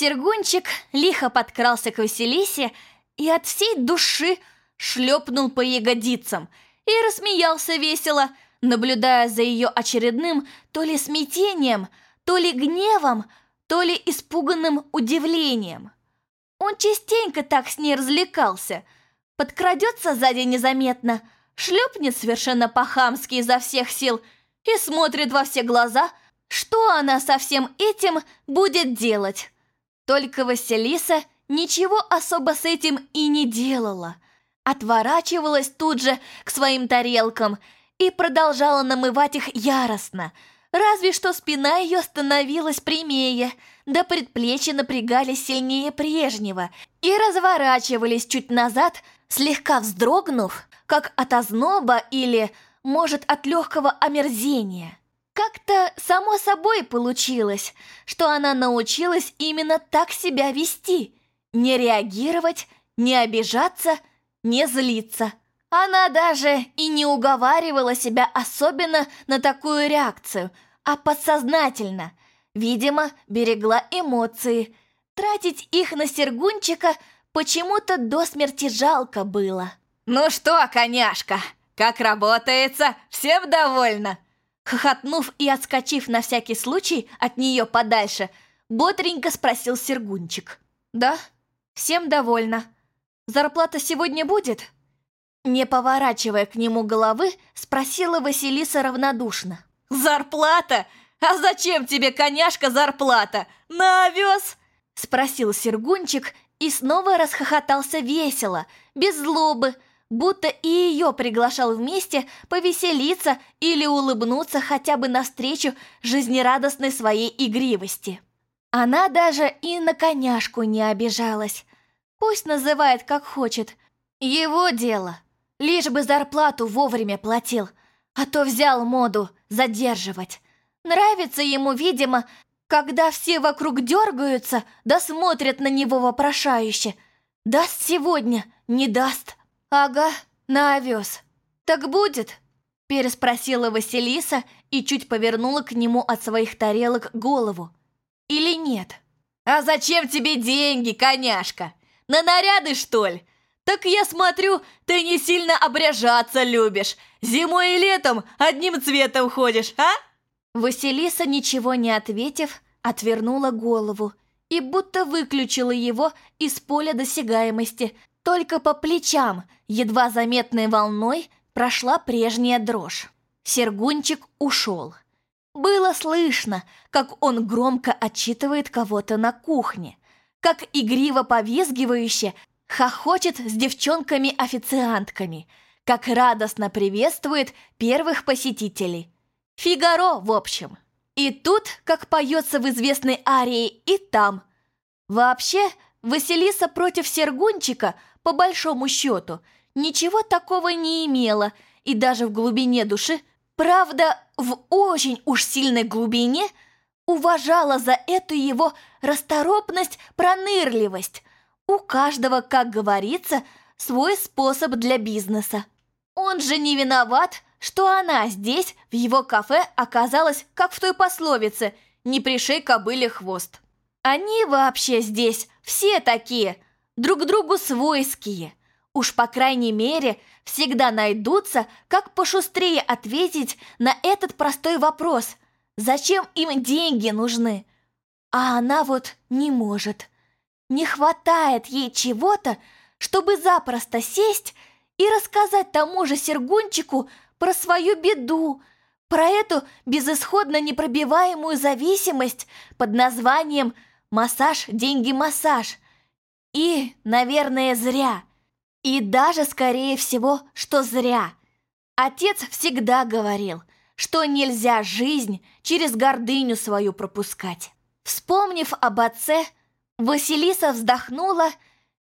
Сергунчик лихо подкрался к Василисе и от всей души шлепнул по ягодицам и рассмеялся весело, наблюдая за ее очередным то ли смятением, то ли гневом, то ли испуганным удивлением. Он частенько так с ней развлекался, подкрадется сзади незаметно, шлепнет совершенно по-хамски изо всех сил и смотрит во все глаза, что она со всем этим будет делать. Только Василиса ничего особо с этим и не делала. Отворачивалась тут же к своим тарелкам и продолжала намывать их яростно. Разве что спина ее становилась прямее, да предплечья напрягались сильнее прежнего и разворачивались чуть назад, слегка вздрогнув, как от озноба или, может, от легкого омерзения. Как-то само собой получилось, что она научилась именно так себя вести. Не реагировать, не обижаться, не злиться. Она даже и не уговаривала себя особенно на такую реакцию, а подсознательно. Видимо, берегла эмоции. Тратить их на Сергунчика почему-то до смерти жалко было. «Ну что, коняшка, как работается? Всем довольна?» Хохотнув и отскочив на всякий случай от нее подальше, бодренько спросил Сергунчик. «Да, всем довольна. Зарплата сегодня будет?» Не поворачивая к нему головы, спросила Василиса равнодушно. «Зарплата? А зачем тебе, коняшка, зарплата? На овес?» Спросил Сергунчик и снова расхохотался весело, без злобы, будто и ее приглашал вместе повеселиться или улыбнуться хотя бы навстречу жизнерадостной своей игривости. Она даже и на коняшку не обижалась. Пусть называет как хочет. Его дело. Лишь бы зарплату вовремя платил, а то взял моду задерживать. Нравится ему, видимо, когда все вокруг дергаются, да смотрят на него вопрошающе. Даст сегодня, не даст. «Ага, на овес. Так будет?» Переспросила Василиса и чуть повернула к нему от своих тарелок голову. «Или нет?» «А зачем тебе деньги, коняшка? На наряды, что ли? Так я смотрю, ты не сильно обряжаться любишь. Зимой и летом одним цветом ходишь, а?» Василиса, ничего не ответив, отвернула голову и будто выключила его из поля досягаемости, только по плечам, едва заметной волной, прошла прежняя дрожь. Сергунчик ушел. Было слышно, как он громко отчитывает кого-то на кухне, как игриво повизгивающе хохочет с девчонками-официантками, как радостно приветствует первых посетителей. Фигаро, в общем. И тут, как поется в известной арии, и там. Вообще, Василиса против Сергунчика – по большому счету, ничего такого не имела, и даже в глубине души, правда, в очень уж сильной глубине, уважала за эту его расторопность, пронырливость. У каждого, как говорится, свой способ для бизнеса. Он же не виноват, что она здесь, в его кафе, оказалась, как в той пословице «не пришей кобыле хвост». Они вообще здесь все такие – друг другу свойские. Уж по крайней мере всегда найдутся, как пошустрее ответить на этот простой вопрос. Зачем им деньги нужны? А она вот не может. Не хватает ей чего-то, чтобы запросто сесть и рассказать тому же Сергунчику про свою беду, про эту безысходно непробиваемую зависимость под названием «массаж, деньги, массаж», и, наверное, зря. И даже, скорее всего, что зря. Отец всегда говорил, что нельзя жизнь через гордыню свою пропускать. Вспомнив об отце, Василиса вздохнула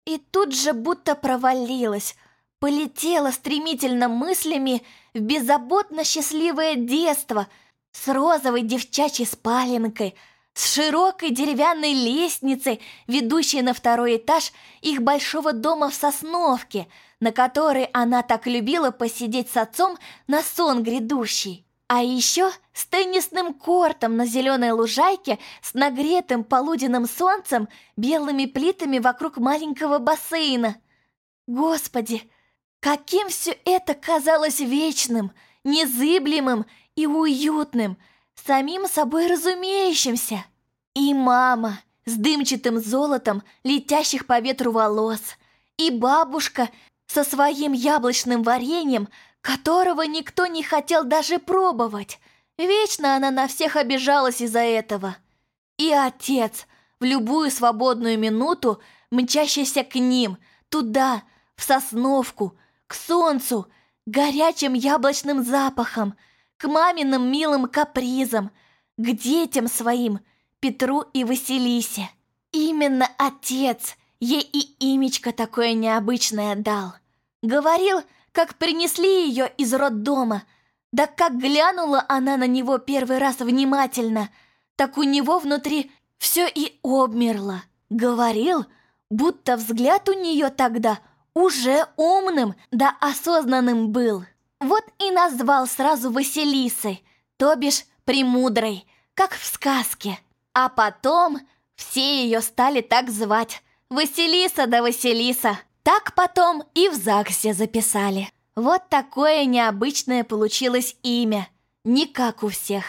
и тут же будто провалилась, полетела стремительно мыслями в беззаботно счастливое детство с розовой девчачьей спаленкой – с широкой деревянной лестницей, ведущей на второй этаж их большого дома в Сосновке, на которой она так любила посидеть с отцом на сон грядущий. А еще с теннисным кортом на зеленой лужайке с нагретым полуденным солнцем белыми плитами вокруг маленького бассейна. Господи, каким все это казалось вечным, незыблемым и уютным, самим собой разумеющимся. И мама с дымчатым золотом летящих по ветру волос, и бабушка со своим яблочным вареньем, которого никто не хотел даже пробовать. Вечно она на всех обижалась из-за этого. И отец, в любую свободную минуту, мчащийся к ним, туда, в сосновку, к солнцу, горячим яблочным запахом, к маминым милым капризам, к детям своим, Петру и Василисе. Именно отец ей и имечко такое необычное дал. Говорил, как принесли ее из роддома, да как глянула она на него первый раз внимательно, так у него внутри все и обмерло. Говорил, будто взгляд у нее тогда уже умным да осознанным был. Вот и назвал сразу Василисой, то бишь премудрой, как в сказке. А потом все ее стали так звать. Василиса да Василиса. Так потом и в ЗАГСе записали. Вот такое необычное получилось имя. Не как у всех.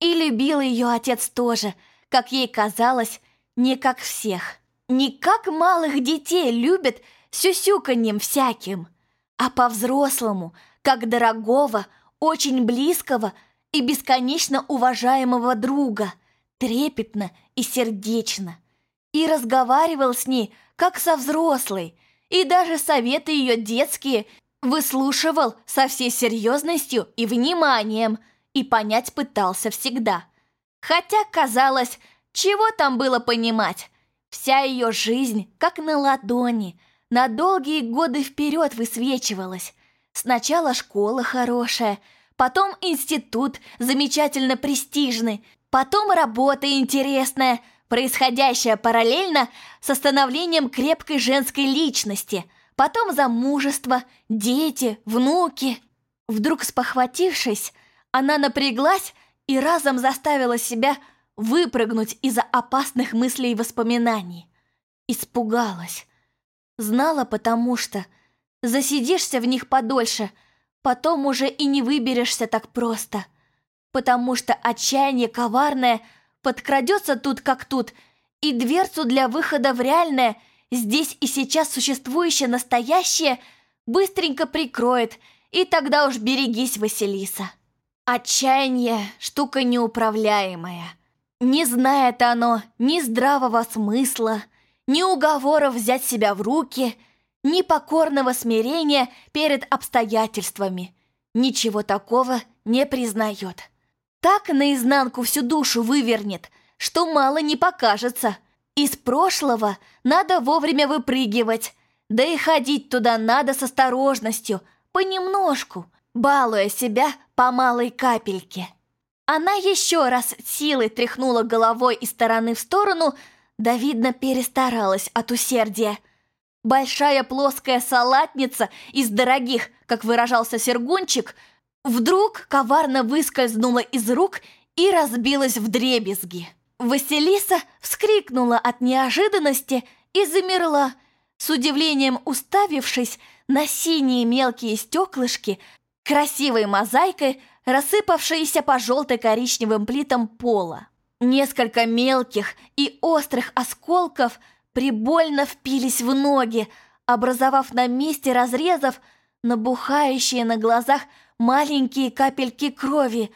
И любил ее отец тоже, как ей казалось, не как всех. Не как малых детей любят сюсюканьем всяким, а по-взрослому, как дорогого, очень близкого и бесконечно уважаемого друга, трепетно и сердечно. И разговаривал с ней, как со взрослой, и даже советы ее детские выслушивал со всей серьезностью и вниманием, и понять пытался всегда. Хотя, казалось, чего там было понимать? Вся ее жизнь, как на ладони, на долгие годы вперед высвечивалась. Сначала школа хорошая, потом институт замечательно престижный, потом работа интересная, происходящая параллельно с становлением крепкой женской личности, потом замужество, дети, внуки. Вдруг спохватившись, она напряглась и разом заставила себя выпрыгнуть из-за опасных мыслей и воспоминаний. Испугалась. Знала потому что засидишься в них подольше, потом уже и не выберешься так просто. Потому что отчаяние коварное подкрадется тут как тут, и дверцу для выхода в реальное, здесь и сейчас существующее настоящее, быстренько прикроет, и тогда уж берегись, Василиса. Отчаяние – штука неуправляемая. Не знает оно ни здравого смысла, ни уговоров взять себя в руки, ни покорного смирения перед обстоятельствами. Ничего такого не признает. Так наизнанку всю душу вывернет, что мало не покажется. Из прошлого надо вовремя выпрыгивать, да и ходить туда надо с осторожностью, понемножку, балуя себя по малой капельке. Она еще раз силой тряхнула головой из стороны в сторону, да, видно, перестаралась от усердия. Большая плоская салатница из дорогих, как выражался Сергунчик, вдруг коварно выскользнула из рук и разбилась в дребезги. Василиса вскрикнула от неожиданности и замерла, с удивлением уставившись на синие мелкие стеклышки, красивой мозаикой, рассыпавшиеся по желто-коричневым плитам пола. Несколько мелких и острых осколков прибольно впились в ноги, образовав на месте разрезов набухающие на глазах маленькие капельки крови,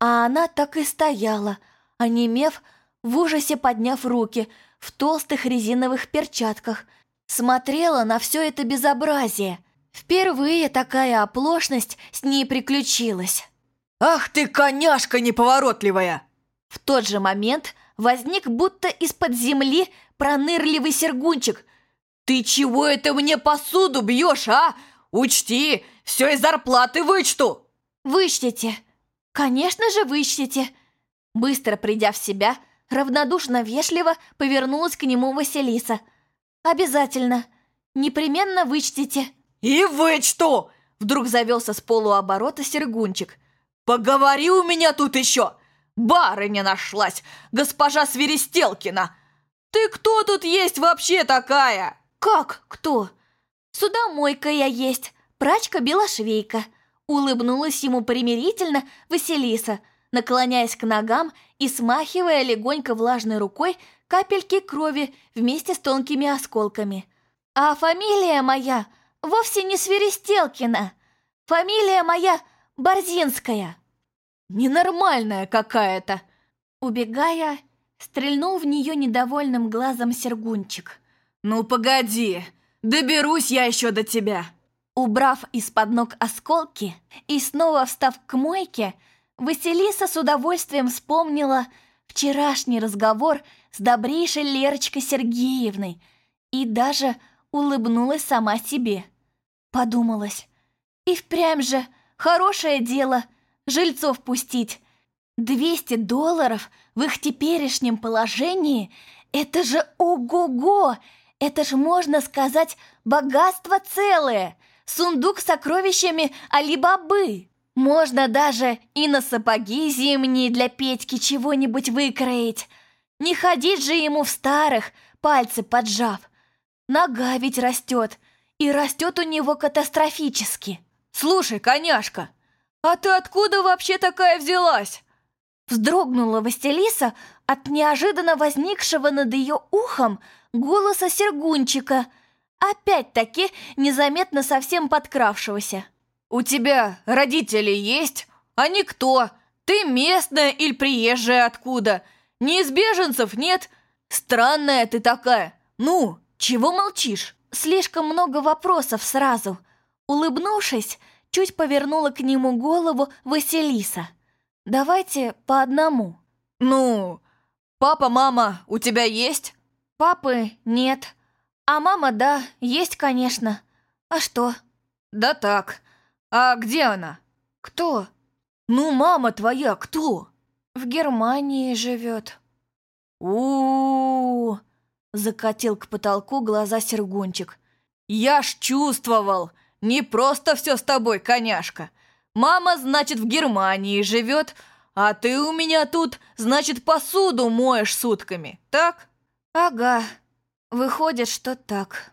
а она так и стояла, онемев, в ужасе подняв руки в толстых резиновых перчатках, смотрела на все это безобразие. Впервые такая оплошность с ней приключилась. «Ах ты, коняшка неповоротливая!» В тот же момент возник будто из-под земли пронырливый сергунчик. «Ты чего это мне посуду бьешь, а? Учти, все из зарплаты вычту!» «Вычтите! Конечно же, вычтите!» Быстро придя в себя, равнодушно вежливо повернулась к нему Василиса. «Обязательно! Непременно вычтите!» «И вычту!» Вдруг завелся с полуоборота Сергунчик. Поговори у меня тут еще! Барыня нашлась, госпожа Свиристелкина! Ты кто тут есть вообще такая?» «Как кто?» «Судомойка я есть, прачка-белошвейка», улыбнулась ему примирительно Василиса, наклоняясь к ногам и смахивая легонько влажной рукой капельки крови вместе с тонкими осколками. «А фамилия моя вовсе не Свиристелкина. Фамилия моя Борзинская». «Ненормальная какая-то!» Убегая, стрельнул в нее недовольным глазом Сергунчик. «Ну погоди, доберусь я еще до тебя!» Убрав из-под ног осколки и снова встав к мойке, Василиса с удовольствием вспомнила вчерашний разговор с добрейшей Лерочкой Сергеевной и даже улыбнулась сама себе. Подумалась, и впрямь же хорошее дело жильцов пустить. 200 долларов в их теперешнем положении – это же ого-го! Это же, можно сказать, богатство целое, сундук с сокровищами Али-Бабы. Можно даже и на сапоги зимние для Петьки чего-нибудь выкроить. Не ходить же ему в старых, пальцы поджав. Нога ведь растет, и растет у него катастрофически. «Слушай, коняшка, а ты откуда вообще такая взялась?» Вздрогнула Василиса от неожиданно возникшего над ее ухом голоса Сергунчика, опять-таки незаметно совсем подкравшегося. «У тебя родители есть? Они кто? Ты местная или приезжая откуда? Неизбеженцев нет? Странная ты такая. Ну, чего молчишь?» Слишком много вопросов сразу. Улыбнувшись, чуть повернула к нему голову Василиса. «Давайте по одному». «Ну, папа, мама у тебя есть?» «Папы нет. А мама, да, есть, конечно. А что?» «Да так. А где она?» «Кто?» «Ну, мама твоя кто?» «В Германии живет». У-у-у! Закатил к потолку глаза Сергунчик. «Я ж чувствовал! Не просто все с тобой, коняшка! Мама, значит, в Германии живет, а ты у меня тут, значит, посуду моешь сутками, так?» «Ага, выходит, что так».